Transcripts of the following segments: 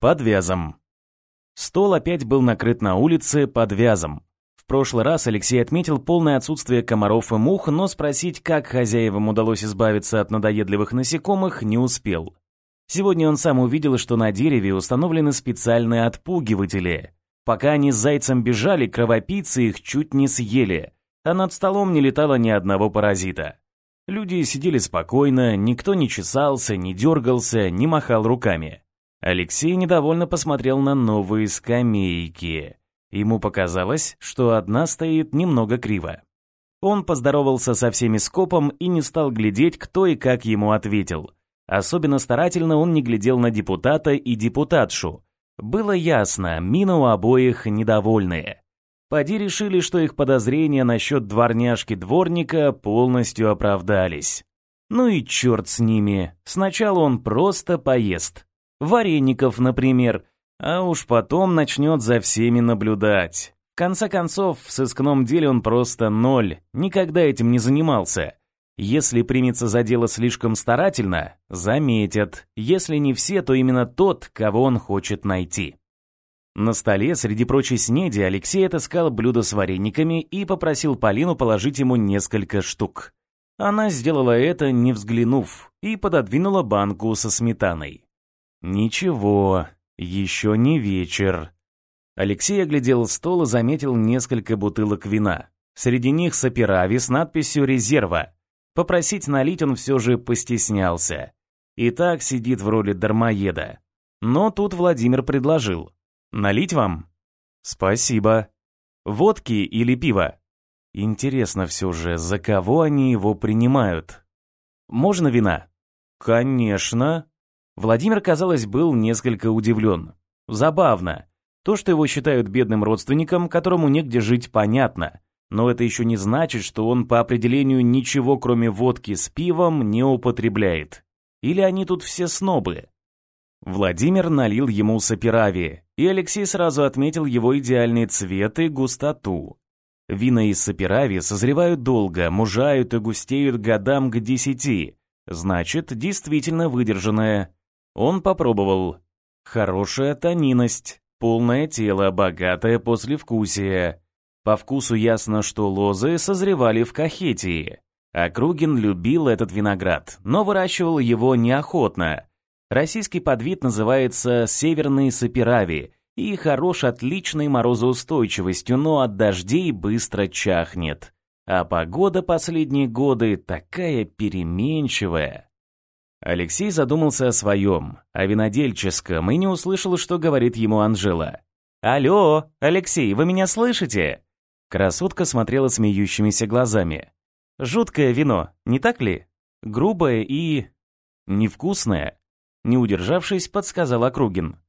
Под вязом. Стол опять был накрыт на улице под вязом. В прошлый раз Алексей отметил полное отсутствие комаров и мух, но спросить, как хозяевам удалось избавиться от надоедливых насекомых, не успел. Сегодня он сам увидел, что на дереве установлены специальные отпугиватели. Пока они с зайцем бежали, кровопийцы их чуть не съели, а над столом не летало ни одного паразита. Люди сидели спокойно, никто не чесался, не дергался, не махал руками. Алексей недовольно посмотрел на новые скамейки. Ему показалось, что одна стоит немного криво. Он поздоровался со всеми скопом и не стал глядеть, кто и как ему ответил. Особенно старательно он не глядел на депутата и депутатшу. Было ясно, мина у обоих недовольные. Поди решили, что их подозрения насчет дворняжки-дворника полностью оправдались. Ну и черт с ними, сначала он просто поест. Вареников, например, а уж потом начнет за всеми наблюдать. В конце концов, в сыскном деле он просто ноль, никогда этим не занимался. Если примется за дело слишком старательно, заметят. Если не все, то именно тот, кого он хочет найти. На столе среди прочей снеди Алексей отыскал блюдо с варениками и попросил Полину положить ему несколько штук. Она сделала это, не взглянув, и пододвинула банку со сметаной. «Ничего, еще не вечер». Алексей оглядел стол и заметил несколько бутылок вина. Среди них саперави с надписью «Резерва». Попросить налить он все же постеснялся. И так сидит в роли дармоеда. Но тут Владимир предложил. «Налить вам?» «Спасибо. Водки или пива?» Интересно все же, за кого они его принимают? «Можно вина?» «Конечно», Владимир, казалось, был несколько удивлен. Забавно. То, что его считают бедным родственником, которому негде жить, понятно. Но это еще не значит, что он по определению ничего, кроме водки с пивом, не употребляет. Или они тут все снобы? Владимир налил ему саперави, и Алексей сразу отметил его идеальный цвет и густоту. Вина из саперави созревают долго, мужают и густеют годам к десяти. Значит, действительно выдержанное. Он попробовал. Хорошая тонинность, полное тело, богатое послевкусие. По вкусу ясно, что лозы созревали в Кахетии. Округин любил этот виноград, но выращивал его неохотно. Российский подвид называется северный саперави и хорош отличной морозоустойчивостью, но от дождей быстро чахнет. А погода последние годы такая переменчивая. Алексей задумался о своем, о винодельческом, и не услышал, что говорит ему Анжела. «Алло, Алексей, вы меня слышите?» Красотка смотрела смеющимися глазами. «Жуткое вино, не так ли? Грубое и... невкусное?» Не удержавшись, подсказал Округин.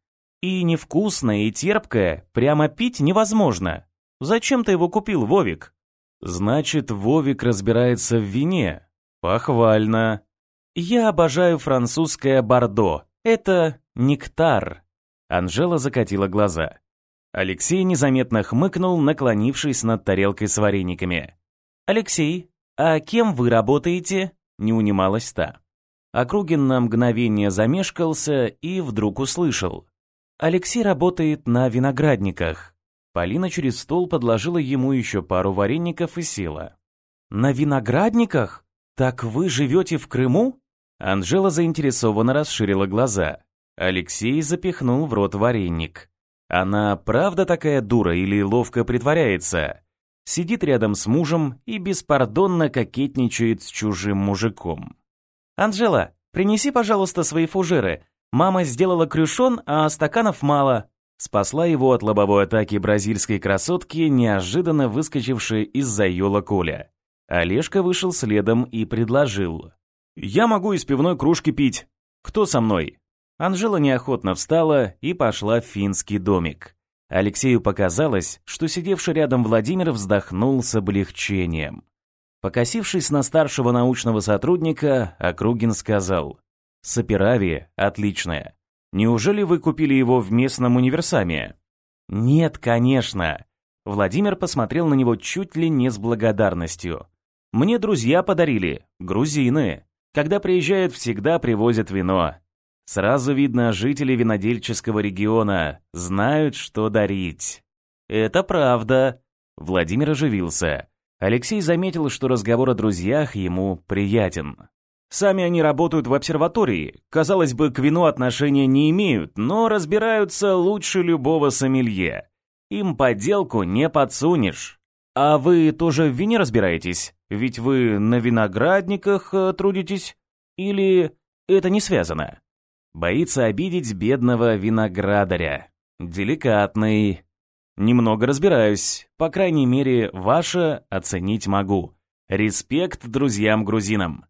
«И невкусное, и терпкое, прямо пить невозможно. Зачем ты его купил, Вовик?» «Значит, Вовик разбирается в вине. Похвально», «Я обожаю французское бордо. Это нектар». Анжела закатила глаза. Алексей незаметно хмыкнул, наклонившись над тарелкой с варениками. «Алексей, а кем вы работаете?» — не унималась та. Округин на мгновение замешкался и вдруг услышал. «Алексей работает на виноградниках». Полина через стол подложила ему еще пару вареников и села. «На виноградниках? Так вы живете в Крыму?» Анжела заинтересованно расширила глаза. Алексей запихнул в рот вареник. Она правда такая дура или ловко притворяется? Сидит рядом с мужем и беспардонно кокетничает с чужим мужиком. «Анжела, принеси, пожалуйста, свои фужеры. Мама сделала крюшон, а стаканов мало». Спасла его от лобовой атаки бразильской красотки, неожиданно выскочившей из-за ёла Коля. Олежка вышел следом и предложил. «Я могу из пивной кружки пить. Кто со мной?» Анжела неохотно встала и пошла в финский домик. Алексею показалось, что сидевший рядом Владимир вздохнул с облегчением. Покосившись на старшего научного сотрудника, Округин сказал, «Саперави отличная. Неужели вы купили его в местном универсаме?» «Нет, конечно». Владимир посмотрел на него чуть ли не с благодарностью. «Мне друзья подарили, грузины. Когда приезжают, всегда привозят вино. Сразу видно, жители винодельческого региона знают, что дарить. Это правда. Владимир оживился. Алексей заметил, что разговор о друзьях ему приятен. Сами они работают в обсерватории. Казалось бы, к вину отношения не имеют, но разбираются лучше любого сомелье. Им подделку не подсунешь. А вы тоже в вине разбираетесь? Ведь вы на виноградниках э, трудитесь? Или это не связано? Боится обидеть бедного виноградаря. Деликатный. Немного разбираюсь. По крайней мере, ваше оценить могу. Респект друзьям-грузинам.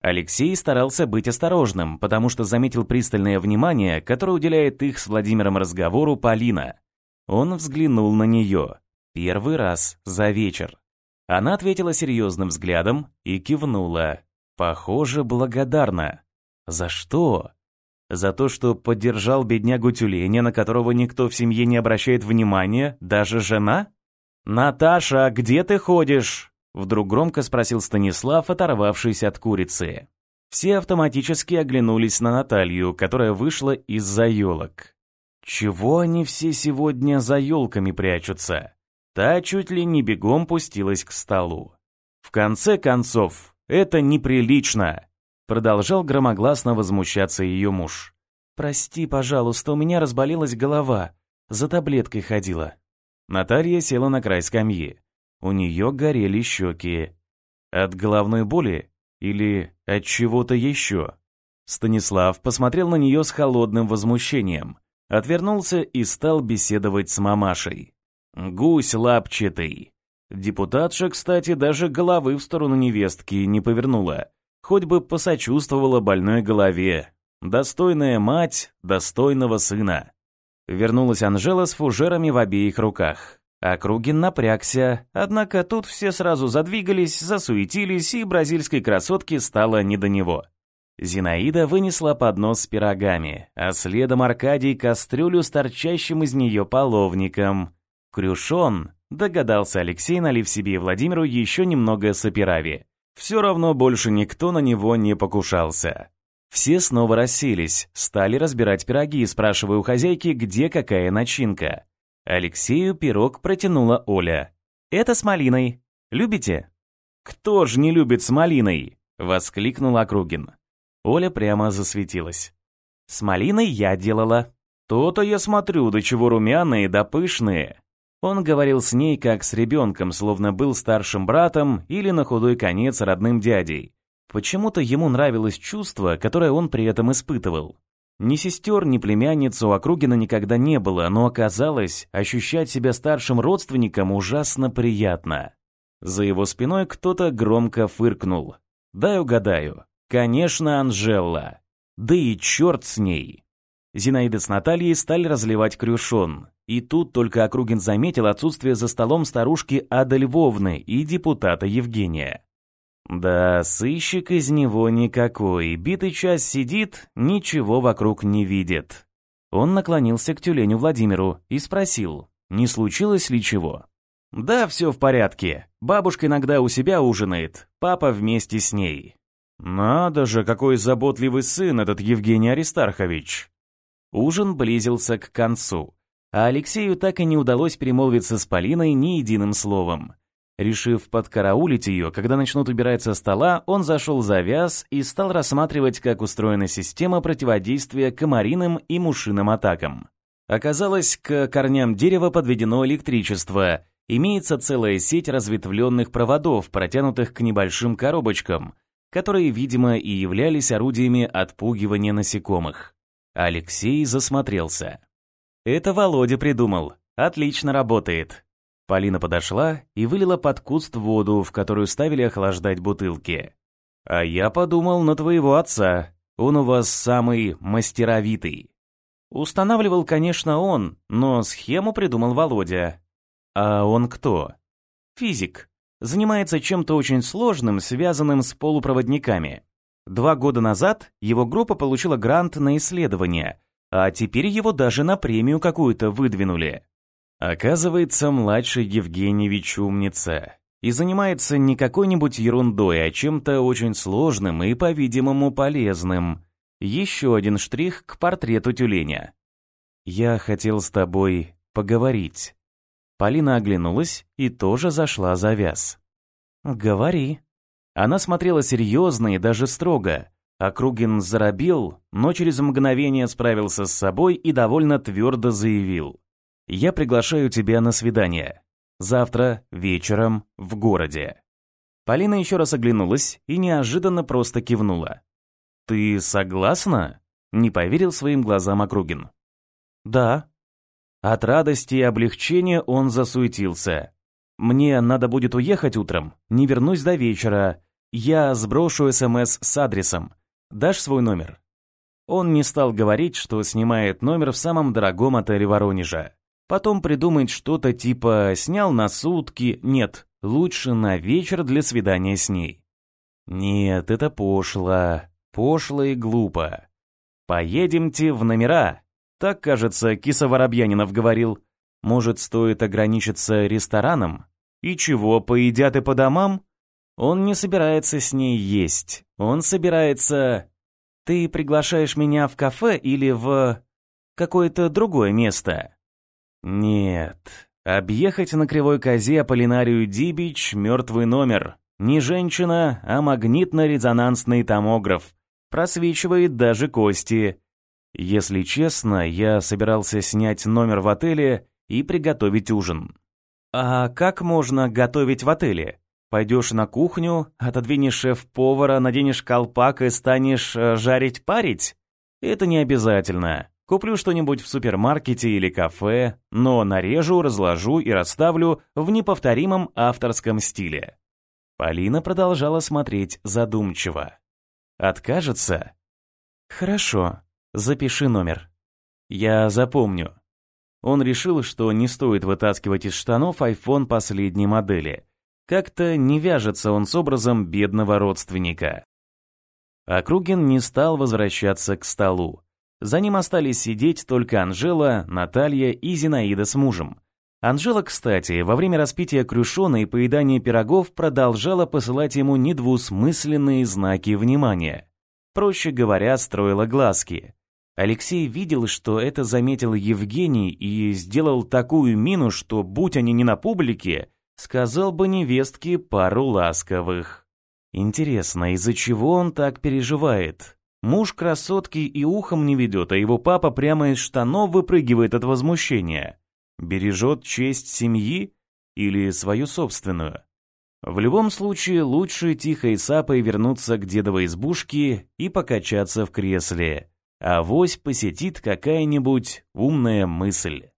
Алексей старался быть осторожным, потому что заметил пристальное внимание, которое уделяет их с Владимиром разговору Полина. Он взглянул на нее. Первый раз за вечер. Она ответила серьезным взглядом и кивнула. Похоже, благодарна. За что? За то, что поддержал беднягу тюленя, на которого никто в семье не обращает внимания, даже жена? «Наташа, где ты ходишь?» Вдруг громко спросил Станислав, оторвавшись от курицы. Все автоматически оглянулись на Наталью, которая вышла из-за елок. Чего они все сегодня за елками прячутся? Та чуть ли не бегом пустилась к столу. В конце концов, это неприлично, продолжал громогласно возмущаться ее муж. Прости, пожалуйста, у меня разболелась голова, за таблеткой ходила. Наталья села на край скамьи. У нее горели щеки. От головной боли или от чего-то еще? Станислав посмотрел на нее с холодным возмущением, отвернулся и стал беседовать с мамашей. Гусь лапчатый. Депутатша, кстати, даже головы в сторону невестки не повернула. Хоть бы посочувствовала больной голове. Достойная мать достойного сына. Вернулась Анжела с фужерами в обеих руках. Округин напрягся, однако тут все сразу задвигались, засуетились, и бразильской красотке стало не до него. Зинаида вынесла поднос с пирогами, а следом Аркадий кастрюлю с торчащим из нее половником. «Крюшон», — догадался Алексей, налив себе и Владимиру еще немного сапирави. Все равно больше никто на него не покушался. Все снова расселись, стали разбирать пироги, спрашивая у хозяйки, где какая начинка. Алексею пирог протянула Оля. «Это с малиной. Любите?» «Кто ж не любит с малиной?» — воскликнул Округин. Оля прямо засветилась. «С малиной я делала». «То-то я смотрю, до чего румяные да пышные». Он говорил с ней как с ребенком, словно был старшим братом или на худой конец родным дядей. Почему-то ему нравилось чувство, которое он при этом испытывал. Ни сестер, ни племянниц у Округина никогда не было, но оказалось, ощущать себя старшим родственником ужасно приятно. За его спиной кто-то громко фыркнул. «Дай угадаю. Конечно, Анжела. Да и черт с ней!» Зинаида с Натальей стали разливать крюшон. И тут только Округин заметил отсутствие за столом старушки Ады Львовны и депутата Евгения. Да, сыщик из него никакой. Битый час сидит, ничего вокруг не видит. Он наклонился к тюленю Владимиру и спросил, не случилось ли чего. «Да, все в порядке. Бабушка иногда у себя ужинает, папа вместе с ней». «Надо же, какой заботливый сын этот Евгений Аристархович!» Ужин близился к концу, а Алексею так и не удалось перемолвиться с Полиной ни единым словом. Решив подкараулить ее, когда начнут убирать со стола, он зашел за вяз и стал рассматривать, как устроена система противодействия комариным и мушиным атакам. Оказалось, к корням дерева подведено электричество. Имеется целая сеть разветвленных проводов, протянутых к небольшим коробочкам, которые, видимо, и являлись орудиями отпугивания насекомых. Алексей засмотрелся. «Это Володя придумал. Отлично работает. Полина подошла и вылила под куст воду, в которую ставили охлаждать бутылки. «А я подумал на твоего отца. Он у вас самый мастеровитый». Устанавливал, конечно, он, но схему придумал Володя. А он кто? Физик. Занимается чем-то очень сложным, связанным с полупроводниками. Два года назад его группа получила грант на исследование, а теперь его даже на премию какую-то выдвинули. Оказывается, младший Евгеньевич умница и занимается не какой-нибудь ерундой, а чем-то очень сложным и, по-видимому, полезным. Еще один штрих к портрету тюленя. «Я хотел с тобой поговорить». Полина оглянулась и тоже зашла за вяз. «Говори». Она смотрела серьезно и даже строго. Округин заробил, но через мгновение справился с собой и довольно твердо заявил. «Я приглашаю тебя на свидание. Завтра вечером в городе». Полина еще раз оглянулась и неожиданно просто кивнула. «Ты согласна?» — не поверил своим глазам Округин. «Да». От радости и облегчения он засуетился. «Мне надо будет уехать утром, не вернусь до вечера. Я сброшу СМС с адресом. Дашь свой номер?» Он не стал говорить, что снимает номер в самом дорогом отеле Воронежа. Потом придумать что-то типа «снял на сутки», нет, лучше на вечер для свидания с ней. Нет, это пошло, пошло и глупо. «Поедемте в номера», так, кажется, Киса Воробьянинов говорил. Может, стоит ограничиться рестораном? И чего, поедят и по домам? Он не собирается с ней есть. Он собирается... Ты приглашаешь меня в кафе или в... какое-то другое место? Нет. Объехать на кривой козе Аполлинарию Дибич мертвый номер. Не женщина, а магнитно-резонансный томограф. Просвечивает даже кости. Если честно, я собирался снять номер в отеле и приготовить ужин. А как можно готовить в отеле? Пойдешь на кухню, отодвинешь шеф-повара, наденешь колпак и станешь э, жарить-парить? Это не обязательно. Куплю что-нибудь в супермаркете или кафе, но нарежу, разложу и расставлю в неповторимом авторском стиле. Полина продолжала смотреть задумчиво. Откажется? Хорошо, Запиши номер. Я запомню. Он решил, что не стоит вытаскивать из штанов iPhone последней модели. Как-то не вяжется он с образом бедного родственника. Округин не стал возвращаться к столу. За ним остались сидеть только Анжела, Наталья и Зинаида с мужем. Анжела, кстати, во время распития крюшона и поедания пирогов продолжала посылать ему недвусмысленные знаки внимания. Проще говоря, строила глазки. Алексей видел, что это заметил Евгений и сделал такую мину, что, будь они не на публике, сказал бы невестке пару ласковых. Интересно, из-за чего он так переживает? Муж красотки и ухом не ведет, а его папа прямо из штанов выпрыгивает от возмущения. Бережет честь семьи или свою собственную? В любом случае, лучше тихой сапой вернуться к дедовой избушке и покачаться в кресле. Авось посетит какая-нибудь умная мысль.